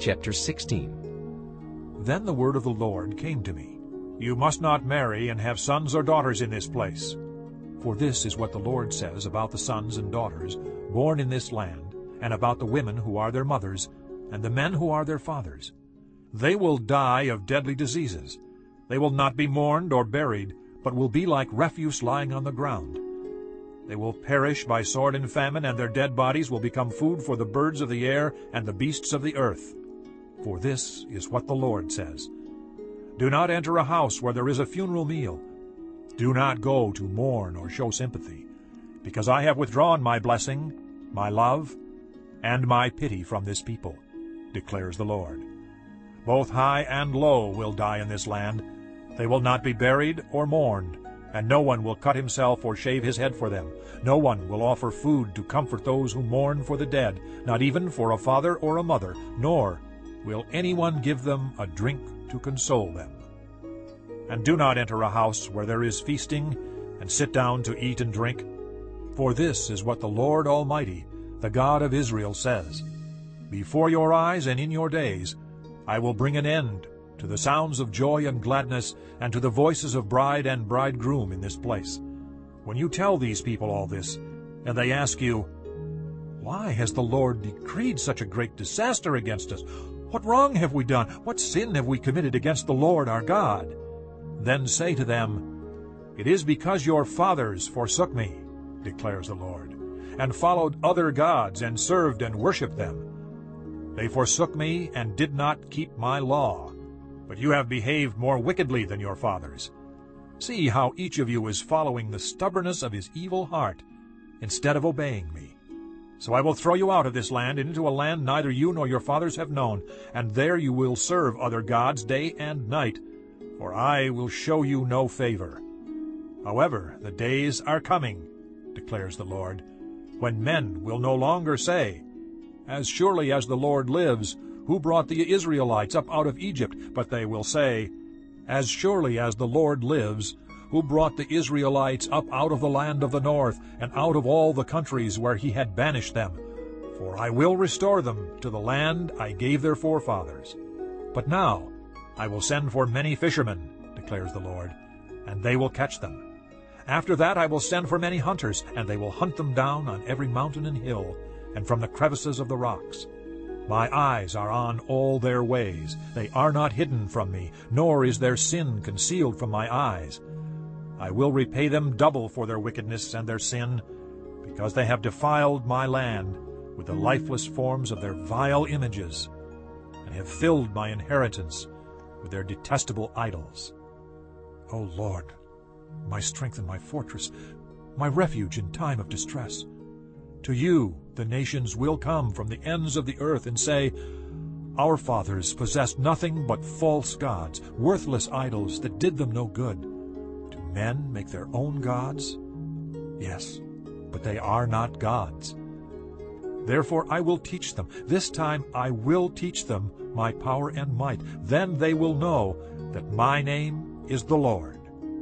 Chapter 16 Then the word of the Lord came to me. You must not marry and have sons or daughters in this place. For this is what the Lord says about the sons and daughters born in this land, and about the women who are their mothers, and the men who are their fathers. They will die of deadly diseases. They will not be mourned or buried, but will be like refuse lying on the ground. They will perish by sword and famine, and their dead bodies will become food for the birds of the air and the beasts of the earth. For this is what the Lord says. Do not enter a house where there is a funeral meal. Do not go to mourn or show sympathy, because I have withdrawn my blessing, my love, and my pity from this people, declares the Lord. Both high and low will die in this land. They will not be buried or mourned, and no one will cut himself or shave his head for them. No one will offer food to comfort those who mourn for the dead, not even for a father or a mother, nor will anyone give them a drink to console them. And do not enter a house where there is feasting, and sit down to eat and drink. For this is what the Lord Almighty, the God of Israel, says, Before your eyes and in your days I will bring an end to the sounds of joy and gladness, and to the voices of bride and bridegroom in this place. When you tell these people all this, and they ask you, Why has the Lord decreed such a great disaster against us? What wrong have we done? What sin have we committed against the Lord our God? Then say to them, It is because your fathers forsook me, declares the Lord, and followed other gods, and served and worshipped them. They forsook me and did not keep my law. But you have behaved more wickedly than your fathers. See how each of you is following the stubbornness of his evil heart, instead of obeying me. So I will throw you out of this land and into a land neither you nor your fathers have known, and there you will serve other gods day and night, for I will show you no favor. However, the days are coming, declares the Lord, when men will no longer say, As surely as the Lord lives, who brought the Israelites up out of Egypt, but they will say, As surely as the Lord lives, who brought the Israelites up out of the land of the north, and out of all the countries where he had banished them. For I will restore them to the land I gave their forefathers. But now I will send for many fishermen, declares the Lord, and they will catch them. After that I will send for many hunters, and they will hunt them down on every mountain and hill, and from the crevices of the rocks. My eyes are on all their ways. They are not hidden from me, nor is their sin concealed from my eyes. I will repay them double for their wickedness and their sin, because they have defiled my land with the lifeless forms of their vile images, and have filled my inheritance with their detestable idols. O Lord, my strength and my fortress, my refuge in time of distress, to you the nations will come from the ends of the earth and say, Our fathers possessed nothing but false gods, worthless idols that did them no good. Men make their own gods? Yes, but they are not gods. Therefore I will teach them. This time I will teach them my power and might. Then they will know that my name is the Lord.